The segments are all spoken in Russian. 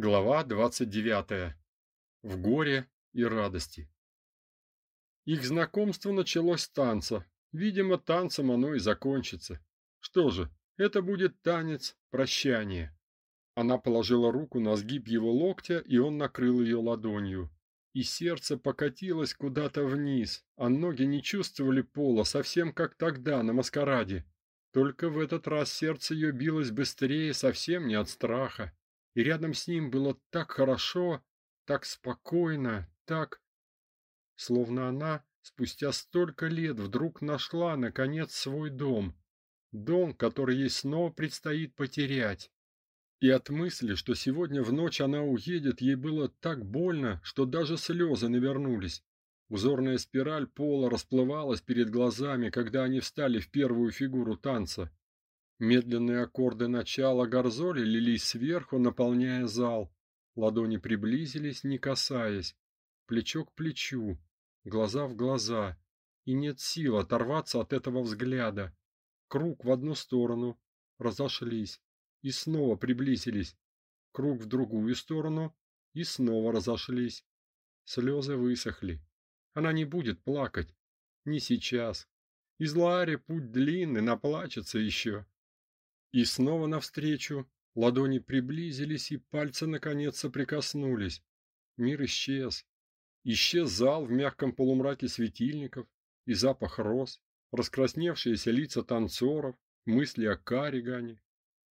Глава 29. В горе и радости. Их знакомство началось с танца. Видимо, танцем оно и закончится. Что же, это будет танец прощания. Она положила руку на сгиб его локтя, и он накрыл ее ладонью. И сердце покатилось куда-то вниз, а ноги не чувствовали пола, совсем как тогда на маскараде. Только в этот раз сердце ее билось быстрее, совсем не от страха и рядом с ним было так хорошо, так спокойно, так словно она спустя столько лет вдруг нашла наконец свой дом, дом, который ей снова предстоит потерять. И от мысли, что сегодня в ночь она уедет, ей было так больно, что даже слезы навернулись. Узорная спираль пола расплывалась перед глазами, когда они встали в первую фигуру танца. Медленные аккорды начала горзоли лились сверху, наполняя зал. Ладони приблизились, не касаясь, плечо к плечу, глаза в глаза, и нет сил оторваться от этого взгляда. Круг в одну сторону, разошлись, и снова приблизились. Круг в другую сторону, и снова разошлись. Слезы высохли. Она не будет плакать, не сейчас. Из Лаари путь длинный, наплачется еще. И снова навстречу, ладони приблизились, и пальцы наконец соприкоснулись. Мир исчез. Исчез зал в мягком полумраке светильников, и запах роз, раскрасневшиеся лица танцоров, мысли о Каригане.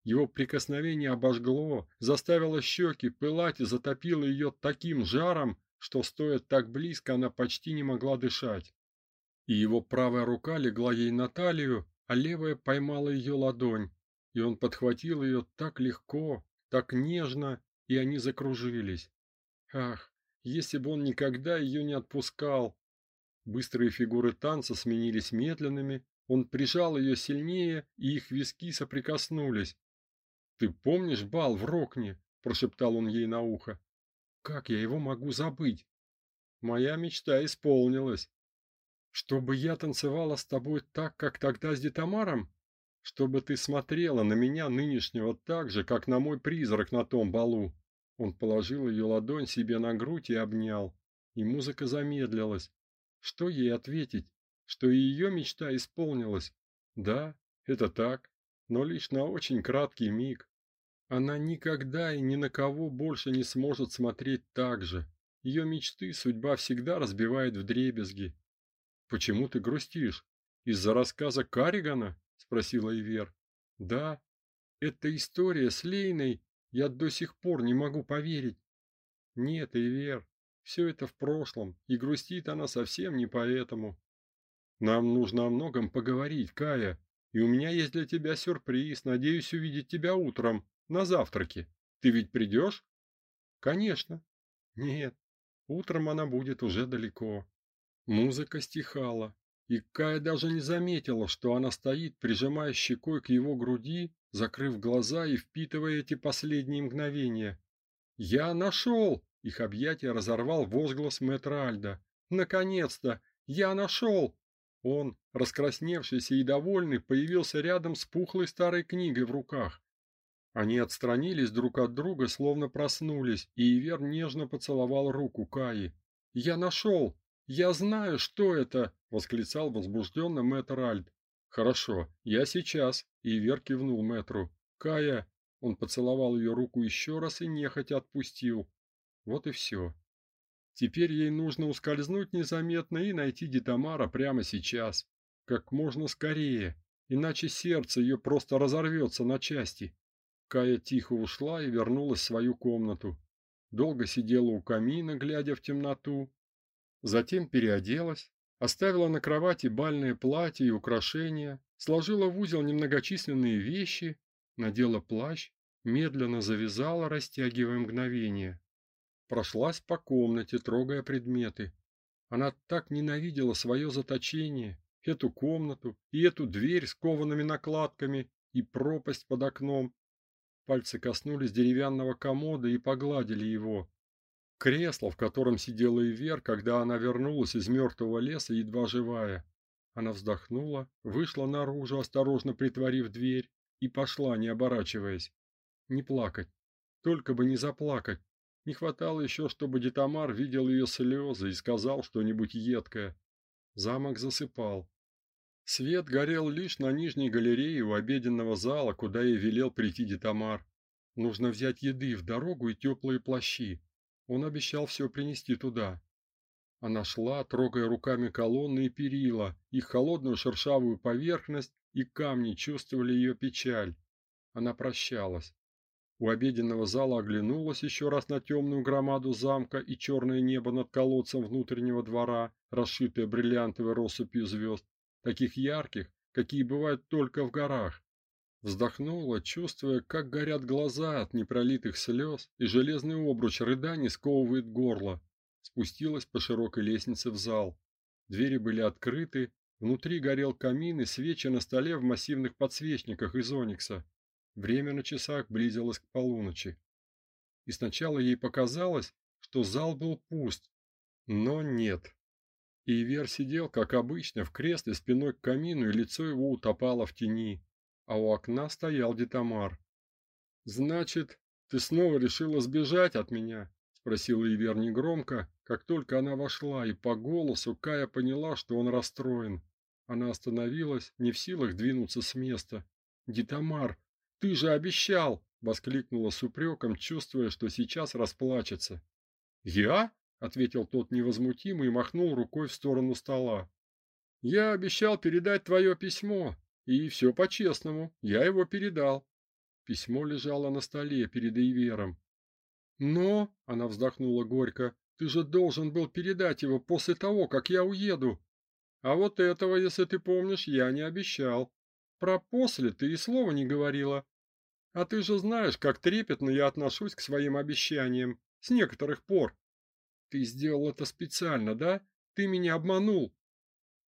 Его прикосновение обожгло, заставило щеки пылать и затопило ее таким жаром, что стоя так близко, она почти не могла дышать. И его правая рука легла ей на талию, а левая поймала ее ладонь, и он подхватил ее так легко, так нежно, и они закружились. Ах, если бы он никогда ее не отпускал. Быстрые фигуры танца сменились медленными, он прижал ее сильнее, и их виски соприкоснулись. Ты помнишь бал в Рокне? прошептал он ей на ухо. Как я его могу забыть? Моя мечта исполнилась. Чтобы я танцевала с тобой так, как тогда с Детамаром? Чтобы ты смотрела на меня нынешнего так же, как на мой призрак на том балу. Он положил ее ладонь себе на грудь и обнял. И музыка замедлилась. Что ей ответить? Что и ее мечта исполнилась? Да, это так, но лишь на очень краткий миг. Она никогда и ни на кого больше не сможет смотреть так же. Ее мечты судьба всегда разбивает вдребезги. Почему ты грустишь? Из-за рассказа Каригана? Спросила Ивер. Да, это история с Лейной, я до сих пор не могу поверить. Нет, Ивер, все это в прошлом, и грустит она совсем не поэтому. Нам нужно о многом поговорить, Кая, и у меня есть для тебя сюрприз. Надеюсь увидеть тебя утром на завтраке. Ты ведь придешь? Конечно. Нет. Утром она будет уже далеко. Музыка стихала. И Кая даже не заметила, что она стоит, прижимая щекой к его груди, закрыв глаза и впитывая эти последние мгновения. "Я нашел!» — их объятия разорвал возглас мэтра Альда. "Наконец-то! Я нашел!» Он, раскрасневшийся и довольный, появился рядом с пухлой старой книгой в руках. Они отстранились друг от друга, словно проснулись, и Ивер нежно поцеловал руку Каи. "Я нашел! Я знаю, что это!" Восклицал возбужденно мэтр Альд. Хорошо, я сейчас, и Вер кивнул мэтру. Кая, он поцеловал ее руку еще раз и нехотя отпустил. Вот и все. Теперь ей нужно ускользнуть незаметно и найти Дитамара прямо сейчас, как можно скорее, иначе сердце ее просто разорвется на части. Кая тихо ушла и вернулась в свою комнату. Долго сидела у камина, глядя в темноту, затем переоделась, Оставила на кровати бальное платье и украшения, сложила в узел немногочисленные вещи, надела плащ, медленно завязала, растягивая мгновение. Прошлась по комнате, трогая предметы. Она так ненавидела свое заточение, эту комнату и эту дверь с коваными накладками и пропасть под окном. Пальцы коснулись деревянного комода и погладили его. Кресло, в котором сидела Ивер, когда она вернулась из мертвого леса едва живая. Она вздохнула, вышла наружу, осторожно притворив дверь, и пошла, не оборачиваясь. Не плакать. только бы не заплакать. Не хватало еще, чтобы Детамар видел ее слезы и сказал что-нибудь едкое. Замок засыпал. Свет горел лишь на нижней галерее у обеденного зала, куда ей велел прийти Детамар. Нужно взять еды в дорогу и теплые плащи. Он обещал все принести туда. Она шла, трогая руками колонны и перила, их холодную шершавую поверхность, и камни чувствовали ее печаль. Она прощалась. У обеденного зала оглянулась еще раз на темную громаду замка и черное небо над колодцем внутреннего двора, расшитое бриллиантовой россыпью звезд таких ярких, какие бывают только в горах. Вздохнула, чувствуя, как горят глаза от непролитых слез, и железный обруч рыданий сковывает горло. Спустилась по широкой лестнице в зал. Двери были открыты, внутри горел камин и свечи на столе в массивных подсвечниках из оникса. Время на часах близилось к полуночи. И сначала ей показалось, что зал был пуст, но нет. Ивер сидел, как обычно, в кресле спиной к камину, и лицо его утопало в тени, а у окна стоял Детамар. Значит, ты снова решила сбежать от меня? спросил Ивер негромко, как только она вошла, и по голосу Кая поняла, что он расстроен. Она остановилась, не в силах двинуться с места. "Детамар, ты же обещал!" воскликнула с упреком, чувствуя, что сейчас расплачется. "Я?" ответил тот невозмутимо и махнул рукой в сторону стола. Я обещал передать твое письмо, и все по-честному, я его передал. Письмо лежало на столе перед Ивером. Но, она вздохнула горько, ты же должен был передать его после того, как я уеду. А вот этого, если ты помнишь, я не обещал. Про после ты и слова не говорила. А ты же знаешь, как трепетно я отношусь к своим обещаниям с некоторых пор. Ты сделал это специально, да? Ты меня обманул.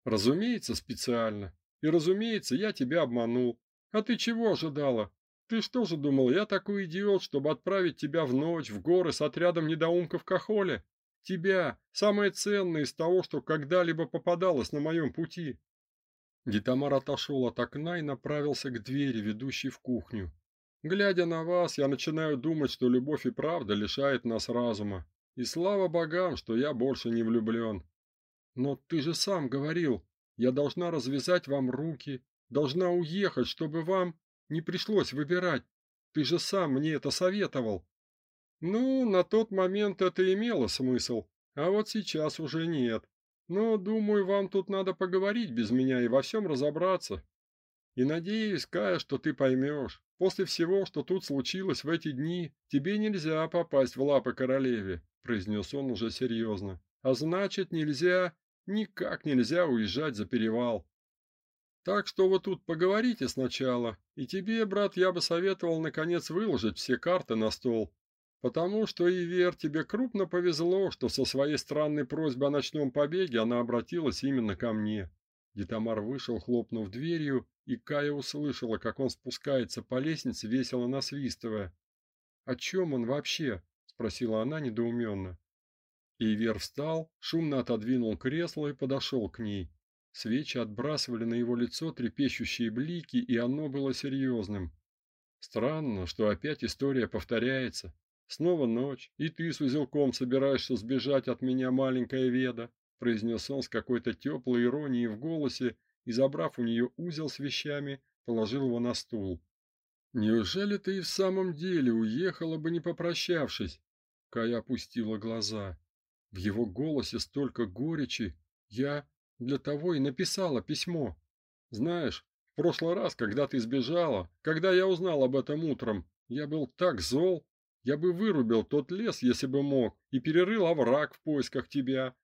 Разумеется, специально. И разумеется, я тебя обманул. А ты чего ожидала? Ты что же думал, я такой идиот, чтобы отправить тебя в ночь в горы с отрядом недоумков Кахоли? Тебя, самое ценное из того, что когда-либо попадалось на моем пути. Гитамар отошел от окна и направился к двери, ведущей в кухню. Глядя на вас, я начинаю думать, что любовь и правда лишает нас разума. И слава богам, что я больше не влюблен. Но ты же сам говорил, я должна развязать вам руки, должна уехать, чтобы вам не пришлось выбирать. Ты же сам мне это советовал. Ну, на тот момент это имело смысл, а вот сейчас уже нет. Но, думаю, вам тут надо поговорить без меня и во всем разобраться. И надеюсь, Кая, что ты поймешь. После всего, что тут случилось в эти дни, тебе нельзя попасть в лапы королеве произнес он уже серьезно. А значит, нельзя, никак нельзя уезжать за перевал. Так что вы тут поговорите сначала, и тебе, брат, я бы советовал наконец выложить все карты на стол, потому что и вер тебе крупно повезло, что со своей странной просьбой о ночном побеге она обратилась именно ко мне. Детамар вышел, хлопнув дверью, и Кая услышала, как он спускается по лестнице, весело насвистывая. О чем он вообще? спросила она недоуменно. Ивер встал, шумно отодвинул кресло и подошел к ней. Свечи отбрасывали на его лицо трепещущие блики, и оно было серьезным. Странно, что опять история повторяется. Снова ночь, и ты с узелком собираешься сбежать от меня, маленькая Веда, произнес он с какой-то теплой иронией в голосе и, забрав у нее узел с вещами, положил его на стул. Неужели ты и в самом деле уехала бы не попрощавшись? Кая опустила глаза. В его голосе столько горечи. Я для того и написала письмо. Знаешь, в прошлый раз, когда ты сбежала, когда я узнал об этом утром, я был так зол, я бы вырубил тот лес, если бы мог, и перерыл овраг в поисках тебя.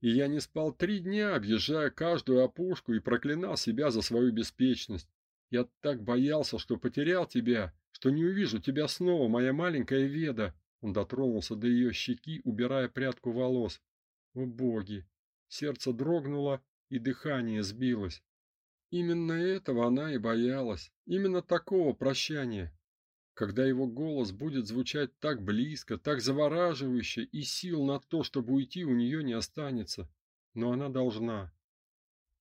И я не спал три дня, объезжая каждую опушку и проклинал себя за свою беспечность. Я так боялся, что потерял тебя, что не увижу тебя снова, моя маленькая Веда. Он дотронулся до ее щеки, убирая прядку волос. О боги! Сердце дрогнуло, и дыхание сбилось. Именно этого она и боялась, именно такого прощания. Когда его голос будет звучать так близко, так завораживающе, и сил на то, чтобы уйти, у нее не останется. Но она должна.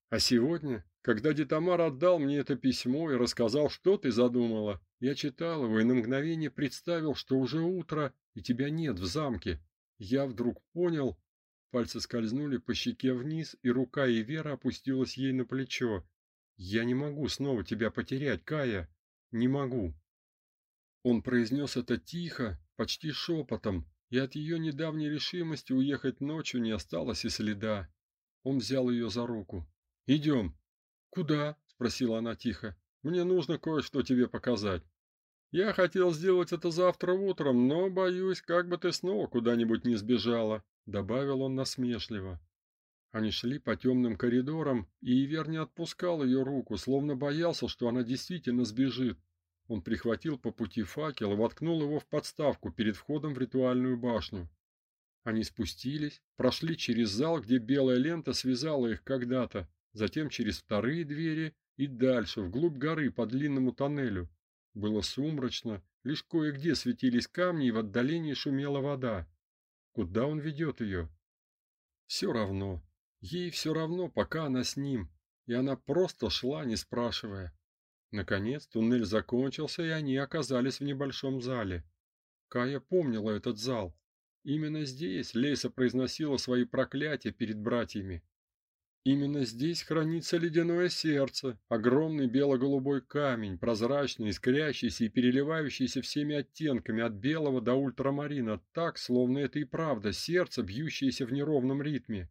А сегодня, когда Детамар отдал мне это письмо и рассказал, что ты задумала, Я читал его и на мгновение представил, что уже утро, и тебя нет в замке. Я вдруг понял, пальцы скользнули по щеке вниз, и рука Ивера опустилась ей на плечо. Я не могу снова тебя потерять, Кая. Не могу. Он произнес это тихо, почти шепотом, и от ее недавней решимости уехать ночью не осталось и следа. Он взял ее за руку. «Идем». Куда? спросила она тихо. Мне нужно кое-что тебе показать. Я хотел сделать это завтра утром, но боюсь, как бы ты снова куда-нибудь не сбежала, добавил он насмешливо. Они шли по темным коридорам, и Ивер не отпускал ее руку, словно боялся, что она действительно сбежит. Он прихватил по пути факел и воткнул его в подставку перед входом в ритуальную башню. Они спустились, прошли через зал, где белая лента связала их когда-то, затем через вторые двери и дальше, вглубь горы по длинному тоннелю. Было сумрачно, лишь кое-где светились камни, и в отдалении шумела вода. Куда он ведет ее? Все равно. Ей все равно, пока она с ним, и она просто шла, не спрашивая. Наконец туннель закончился, и они оказались в небольшом зале. Кая помнила этот зал. Именно здесь Лейса произносила свои проклятия перед братьями. Именно здесь хранится ледяное сердце, огромный бело-голубой камень, прозрачный, искрящийся и переливающийся всеми оттенками от белого до ультрамарина, так, словно это и правда сердце, бьющееся в неровном ритме.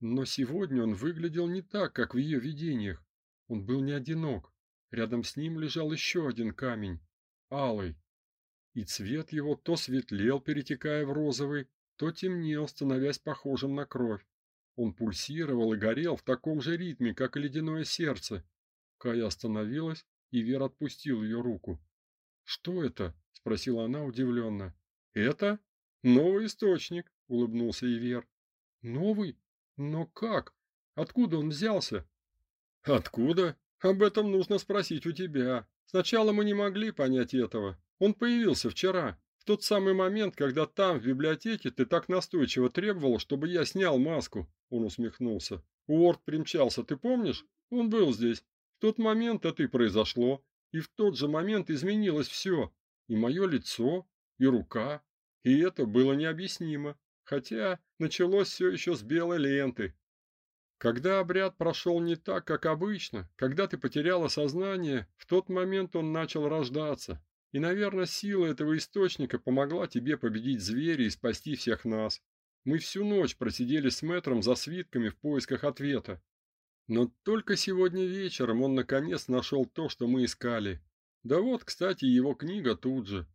Но сегодня он выглядел не так, как в ее видениях. Он был не одинок. Рядом с ним лежал еще один камень, алый. И цвет его то светлел, перетекая в розовый, то темнел, становясь похожим на кровь. Он пульсировал и горел в таком же ритме, как и ледяное сердце. Кая остановилась, и Вера отпустил ее руку. "Что это?" спросила она удивленно. "Это новый источник", улыбнулся Ивер. "Новый? Но как? Откуда он взялся?" "Откуда? Об этом нужно спросить у тебя. Сначала мы не могли понять этого. Он появился вчера, в тот самый момент, когда там в библиотеке ты так настойчиво требовал, чтобы я снял маску. Он усмехнулся. Уорд примчался, ты помнишь? Он был здесь. В тот момент это и произошло, и в тот же момент изменилось все. И мое лицо, и рука, и это было необъяснимо, хотя началось все еще с белой ленты. Когда обряд прошел не так, как обычно, когда ты потеряла сознание, в тот момент он начал рождаться. И, наверное, сила этого источника помогла тебе победить зверя и спасти всех нас. Мы всю ночь просидели с мэтром за свитками в поисках ответа. Но только сегодня вечером он наконец нашел то, что мы искали. Да вот, кстати, его книга тут же.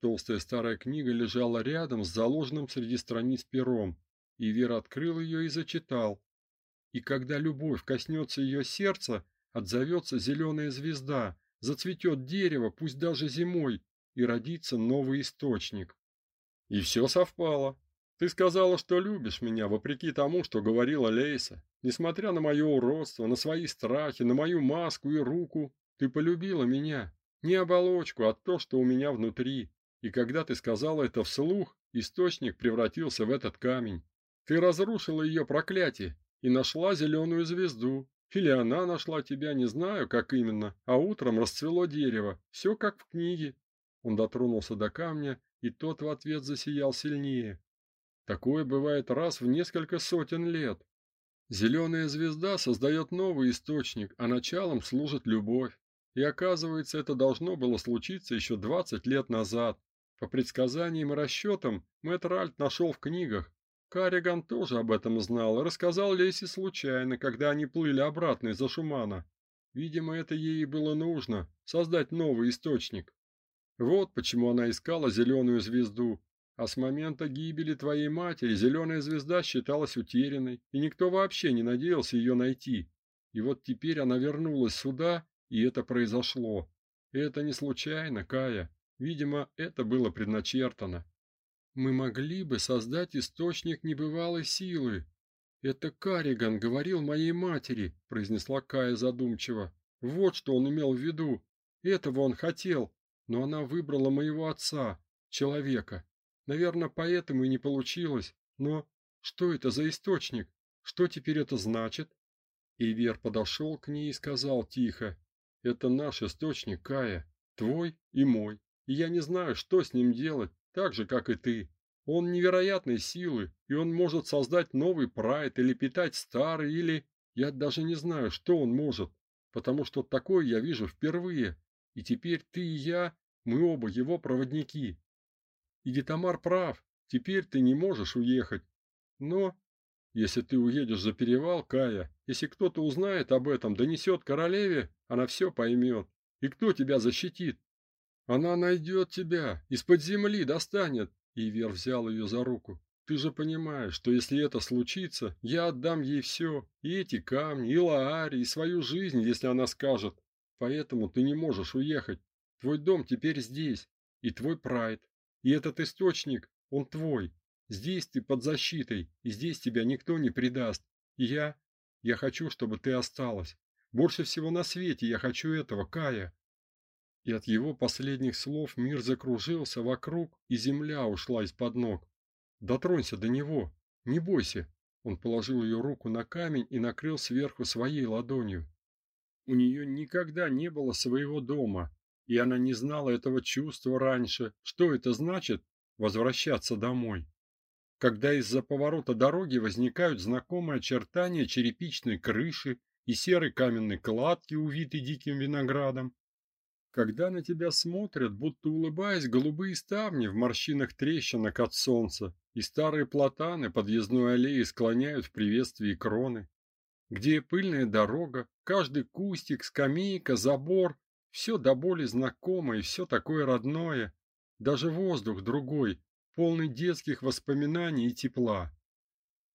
Толстая старая книга лежала рядом с заложенным среди страниц пером, и Вера открыл ее и зачитал. И когда любовь коснется ее сердца, отзовется зеленая звезда, зацветет дерево, пусть даже зимой, и родится новый источник. И все совпало. Ты сказала, что любишь меня, вопреки тому, что говорила Лейса. Несмотря на мое уродство, на свои страхи, на мою маску и руку, ты полюбила меня. Не оболочку, а то, что у меня внутри. И когда ты сказала это вслух, источник превратился в этот камень. Ты разрушила ее проклятие и нашла зеленую звезду. Или она нашла тебя, не знаю, как именно, а утром расцвело дерево. Все как в книге. Он дотронулся до камня, и тот в ответ засиял сильнее. Такое бывает раз в несколько сотен лет. Зеленая звезда создает новый источник, а началом служит любовь. И оказывается, это должно было случиться еще 20 лет назад. По предсказаниям и расчетам, мэтр Альт нашел в книгах. Кариган тоже об этом знал и рассказал Лесе случайно, когда они плыли обратно из Ашумана. Видимо, это ей было нужно создать новый источник. Вот почему она искала зеленую звезду, а с момента гибели твоей матери зеленая звезда считалась утерянной, и никто вообще не надеялся ее найти. И вот теперь она вернулась сюда, и это произошло. Это не случайно, Кая. Видимо, это было предначертано. Мы могли бы создать источник небывалой силы. Это Кариган говорил моей матери, произнесла Кая задумчиво. Вот что он имел в виду. Этого он хотел, но она выбрала моего отца, человека. Наверное, поэтому и не получилось. Но что это за источник? Что теперь это значит? Ивер подошел к ней и сказал тихо: "Это наш источник, Кая. Твой и мой. И я не знаю, что с ним делать, так же как и ты. Он невероятной силы, и он может создать новый прайд или питать старый, или я даже не знаю, что он может, потому что такое я вижу впервые. И теперь ты и я, мы оба его проводники. И Детамар прав. Теперь ты не можешь уехать. Но если ты уедешь за перевал, Кая, если кто-то узнает об этом, донесет королеве, она все поймет. И кто тебя защитит? Она найдет тебя, из-под земли достанет. Ивер взял ее за руку. Ты же понимаешь, что если это случится, я отдам ей все, и эти камни, и Лаари, и свою жизнь, если она скажет. Поэтому ты не можешь уехать. Твой дом теперь здесь, и твой прайд. И этот источник, он твой. Здесь ты под защитой, и здесь тебя никто не предаст. И я, я хочу, чтобы ты осталась. Больше всего на свете я хочу этого, Кая. И от его последних слов мир закружился вокруг, и земля ушла из-под ног. Дотронься до него, не бойся. Он положил ее руку на камень и накрыл сверху своей ладонью. У нее никогда не было своего дома, и она не знала этого чувства раньше. Что это значит возвращаться домой? Когда из-за поворота дороги возникают знакомые очертания черепичной крыши и серой каменной кладки, увитой диким виноградом, когда на тебя смотрят, будто улыбаясь, голубые ставни в морщинах трещинок от солнца, и старые платаны подъездной аллеи склоняют в приветствии кроны, где пыльная дорога, каждый кустик, скамейка, забор все до боли знакомо и все такое родное, даже воздух другой, полный детских воспоминаний и тепла.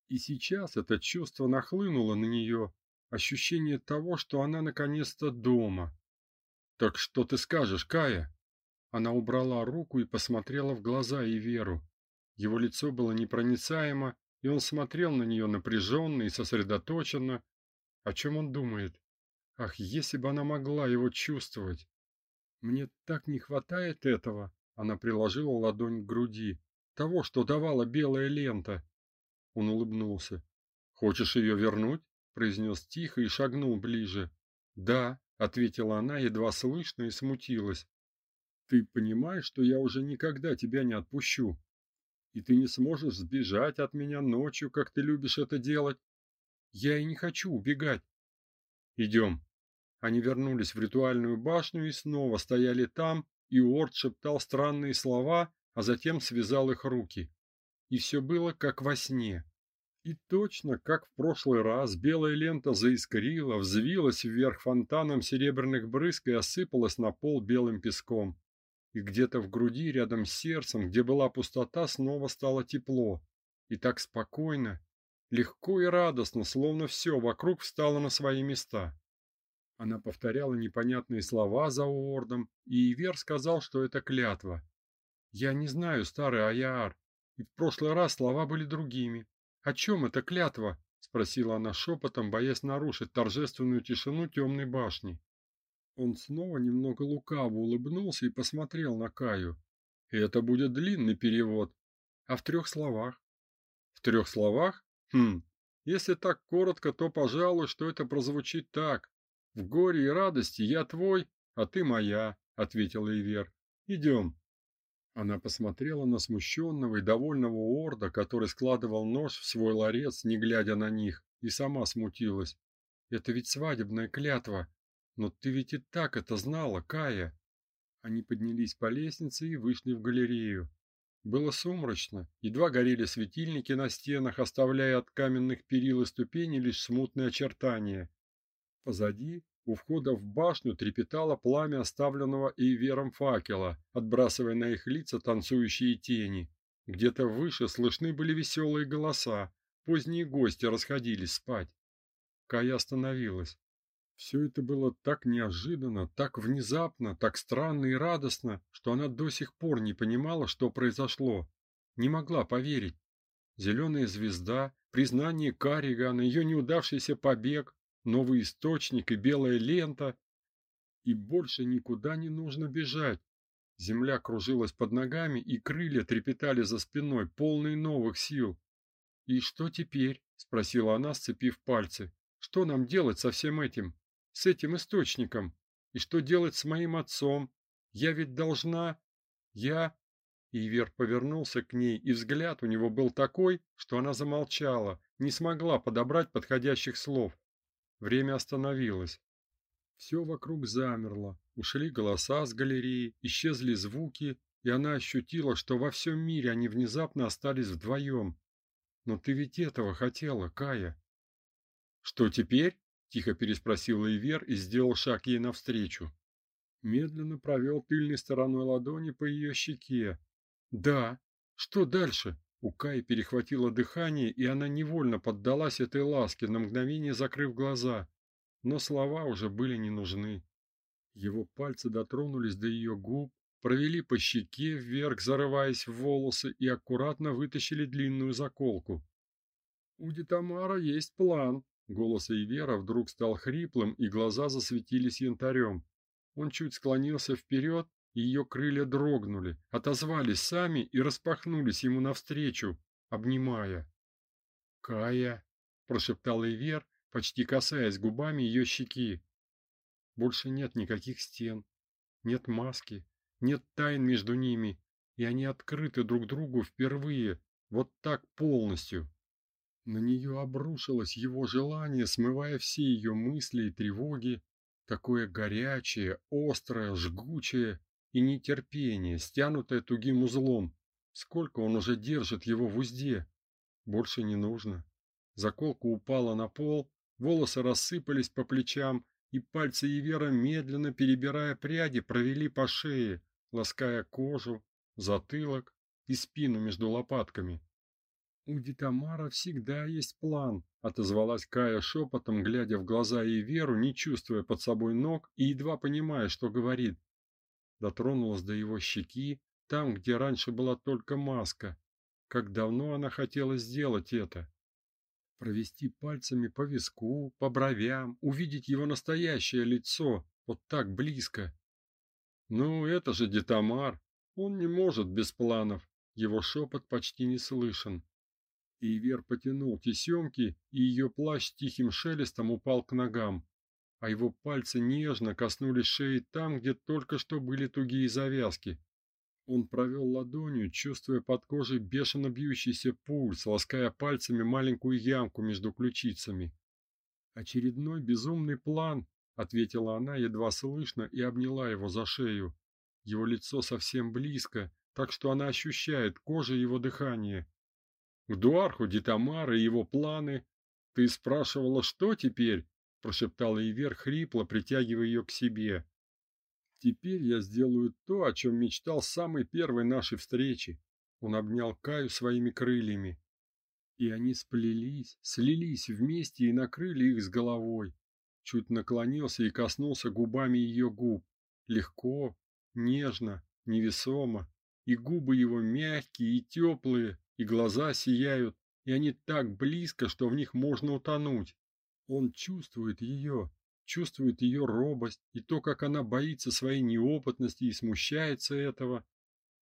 И сейчас это чувство нахлынуло на нее, ощущение того, что она наконец-то дома. Так что ты скажешь, Кая? Она убрала руку и посмотрела в глаза и Веру. Его лицо было непроницаемо, и он смотрел на нее напряженно и сосредоточенно. О чем он думает? Ах, если бы она могла его чувствовать. Мне так не хватает этого. Она приложила ладонь к груди, того, что давала белая лента. Он улыбнулся. Хочешь ее вернуть? произнес тихо и шагнул ближе. Да, ответила она едва слышно и смутилась. Ты понимаешь, что я уже никогда тебя не отпущу. И ты не сможешь сбежать от меня ночью, как ты любишь это делать. Я и не хочу убегать. Идем. Они вернулись в ритуальную башню и снова стояли там, и Орд шептал странные слова, а затем связал их руки. И все было как во сне. И точно, как в прошлый раз, белая лента заискрила, взвилась вверх фонтаном серебряных брызг и осыпалась на пол белым песком. И где-то в груди, рядом с сердцем, где была пустота, снова стало тепло. И так спокойно, легко и радостно, словно все вокруг встало на свои места. Она повторяла непонятные слова за Уордом, и Ивер сказал, что это клятва. Я не знаю, старый Аяар, и в прошлый раз слова были другими. О чем эта клятва? спросила она шепотом, боясь нарушить торжественную тишину темной башни. Он снова немного лукаво улыбнулся и посмотрел на Каю. Это будет длинный перевод. А в трех словах? В трех словах? Хм. Если так коротко, то, пожалуй, что это прозвучит так: в горе и радости я твой, а ты моя, ответила Ивер. Идем. Она посмотрела на смущенного и довольного орда, который складывал нож в свой ларец, не глядя на них, и сама смутилась. Это ведь свадебная клятва. Но ты ведь и так это знала, Кая. Они поднялись по лестнице и вышли в галерею. Было сумрачно, едва горели светильники на стенах, оставляя от каменных перил и ступеней лишь смутные очертания. Позади у входа в башню трепетало пламя оставленного Ивером факела, отбрасывая на их лица танцующие тени. Где-то выше слышны были веселые голоса. Поздние гости расходились спать. Кая остановилась. Все это было так неожиданно, так внезапно, так странно и радостно, что она до сих пор не понимала, что произошло. Не могла поверить. Зеленая звезда, признание Карригана, ее неудавшийся побег, новый источник и белая лента, и больше никуда не нужно бежать. Земля кружилась под ногами, и крылья трепетали за спиной, полные новых сил. "И что теперь?" спросила она, сцепив пальцы. "Что нам делать со всем этим? С этим источником? И что делать с моим отцом? Я ведь должна... Я... Ивер повернулся к ней, и взгляд у него был такой, что она замолчала, не смогла подобрать подходящих слов. Время остановилось. Все вокруг замерло. Ушли голоса с галереи, исчезли звуки, и она ощутила, что во всем мире они внезапно остались вдвоем. Но ты ведь этого хотела, Кая. Что теперь? Тихо переспросил Ивер и сделал шаг ей навстречу. Медленно провел тыльной стороной ладони по ее щеке, да. Что дальше? У Каи перехватило дыхание, и она невольно поддалась этой ласке, на мгновение закрыв глаза. Но слова уже были не нужны. Его пальцы дотронулись до ее губ, провели по щеке вверх, зарываясь в волосы, и аккуратно вытащили длинную заколку. У Дитамара есть план. Голос Ивера вдруг стал хриплым, и глаза засветились янтарем. Он чуть склонился вперед, ее крылья дрогнули, отозвались сами и распахнулись ему навстречу, обнимая. "Кая", прошептал Ивер, почти касаясь губами ее щеки. Больше нет никаких стен, нет маски, нет тайн между ними, и они открыты друг другу впервые, вот так полностью. На нее обрушилось его желание, смывая все ее мысли и тревоги, такое горячее, острое, жгучее, и нетерпение, стянутое тугим узлом. Сколько он уже держит его в узде? Больше не нужно. Заколка упала на пол, волосы рассыпались по плечам, и пальцы Евера, медленно перебирая пряди, провели по шее, лаская кожу, затылок и спину между лопатками. У Дитамара всегда есть план, отозвалась Кая шепотом, глядя в глаза Еверу, не чувствуя под собой ног и едва понимая, что говорит дотронулась до его щеки, там, где раньше была только маска. Как давно она хотела сделать это? Провести пальцами по виску, по бровям, увидеть его настоящее лицо, вот так близко. Ну, это же Детамар. Он не может без планов. Его шепот почти не слышен. Ивер потянул тесемки, и ее плащ тихим шелестом упал к ногам а его пальцы нежно коснулись шеи там, где только что были тугие завязки. Он провел ладонью, чувствуя под кожей бешено бьющийся пульс, лаская пальцами маленькую ямку между ключицами. Очередной безумный план, ответила она едва слышно и обняла его за шею. Его лицо совсем близко, так что она ощущает кожей его дыхание. К Дуарху Дитамара и его планы. Ты спрашивала, что теперь? прошептала Ивер хрипло, притягивая ее к себе. Теперь я сделаю то, о чем мечтал с самой первой нашей встречи. Он обнял Каю своими крыльями, и они сплелись, слились вместе и накрыли их с головой. Чуть наклонился и коснулся губами ее губ, легко, нежно, невесомо, и губы его мягкие и теплые, и глаза сияют, и они так близко, что в них можно утонуть. Он чувствует ее, чувствует ее робость и то, как она боится своей неопытности и смущается этого.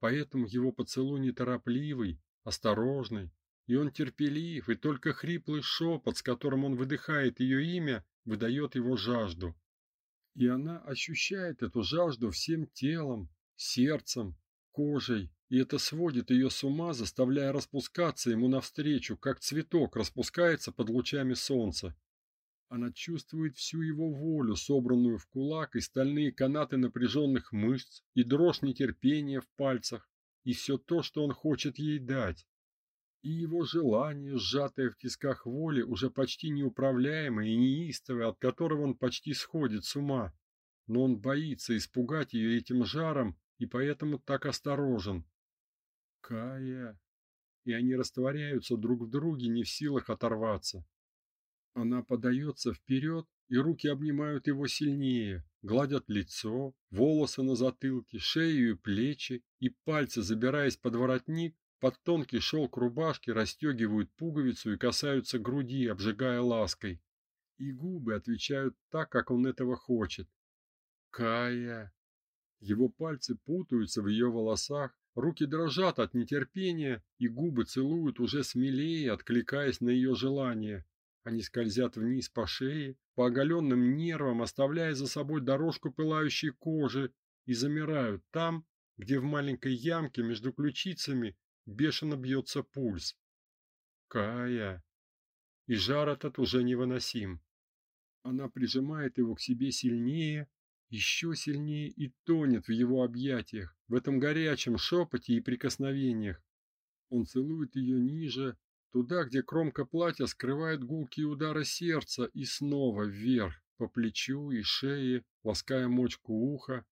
Поэтому его поцелуй неторопливый, осторожный, и он терпелив, и только хриплый шепот, с которым он выдыхает ее имя, выдает его жажду. И она ощущает эту жажду всем телом, сердцем, кожей, и это сводит ее с ума, заставляя распускаться ему навстречу, как цветок распускается под лучами солнца. Она чувствует всю его волю, собранную в кулак, и стальные канаты напряженных мышц, и дрожь нетерпения в пальцах, и все то, что он хочет ей дать. И его желание, сжатое в тисках воли, уже почти неуправляемое и неистовое, от которого он почти сходит с ума. Но он боится испугать ее этим жаром, и поэтому так осторожен. Кая. И они растворяются друг в друге, не в силах оторваться. Она подается вперед, и руки обнимают его сильнее, гладят лицо, волосы на затылке, шею и плечи, и пальцы, забираясь под воротник, под тонкий шелк рубашки расстегивают пуговицу и касаются груди, обжигая лаской. И губы отвечают так, как он этого хочет. Кая. Его пальцы путаются в ее волосах, руки дрожат от нетерпения, и губы целуют уже смелее, откликаясь на ее желание. Они скользят вниз по шее, по оголенным нервам, оставляя за собой дорожку пылающей кожи, и замирают там, где в маленькой ямке между ключицами бешено бьется пульс. Кая. И жар этот уже невыносим. Она прижимает его к себе сильнее, еще сильнее и тонет в его объятиях, в этом горячем шепоте и прикосновениях. Он целует ее ниже, туда, где кромка платья скрывает гулкие удары сердца, и снова вверх, по плечу и шее, лаская мочку уха.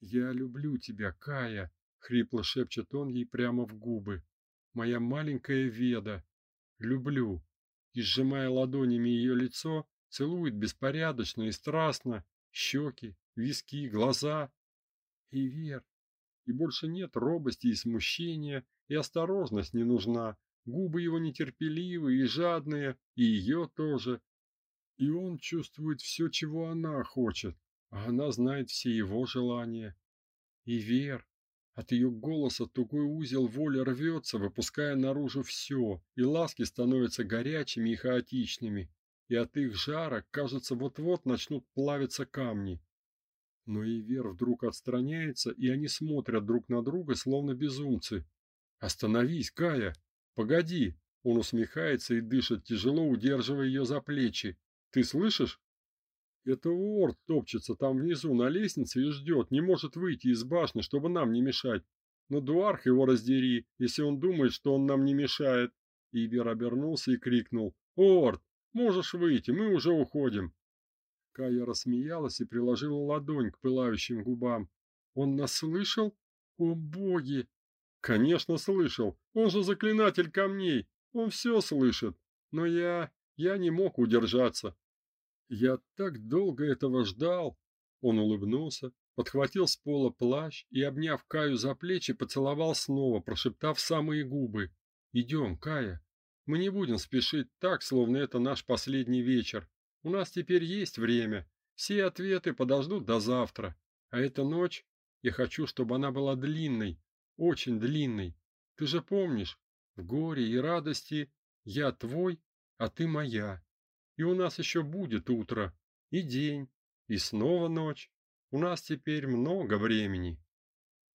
«Я люблю тебя, Кая», — хрипло шепчет он ей прямо в губы. «Моя маленькая Веда, люблю». И, сжимая ладонями ее лицо, целует беспорядочно и страстно щеки, виски, глаза. И вер. И больше нет робости и смущения, и осторожность не нужна. Губы его нетерпеливые и жадные, и ее тоже. И он чувствует все, чего она хочет, а она знает все его желания. И Вер, от ее голоса тугой узел воли рвется, выпуская наружу все, и ласки становятся горячими и хаотичными, и от их жара, кажется, вот-вот начнут плавиться камни. Но Ивер вдруг отстраняется, и они смотрят друг на друга, словно безумцы. «Остановись, Кая! Погоди!» Он усмехается и дышит, тяжело удерживая ее за плечи. «Ты слышишь?» Это Уорд топчется там внизу на лестнице и ждет, не может выйти из башни, чтобы нам не мешать. Но Дуарх его раздери, если он думает, что он нам не мешает. Ивер обернулся и крикнул. «Уорд, можешь выйти, мы уже уходим». Кая рассмеялась и приложила ладонь к пылающим губам. «Он нас слышал? О, боги!» «Конечно, слышал. Он же заклинатель камней. Он все слышит. Но я... я не мог удержаться. Я так долго этого ждал. Он улыбнулся, подхватил с пола плащ и, обняв Каю за плечи, поцеловал снова, прошептав самые губы: «Идем, Кая. Мы не будем спешить так, словно это наш последний вечер. У нас теперь есть время. Все ответы подождут до завтра. А эта ночь, я хочу, чтобы она была длинной, очень длинной. Ты же помнишь, в горе и радости я твой, а ты моя. И у нас еще будет утро, и день, и снова ночь. У нас теперь много времени.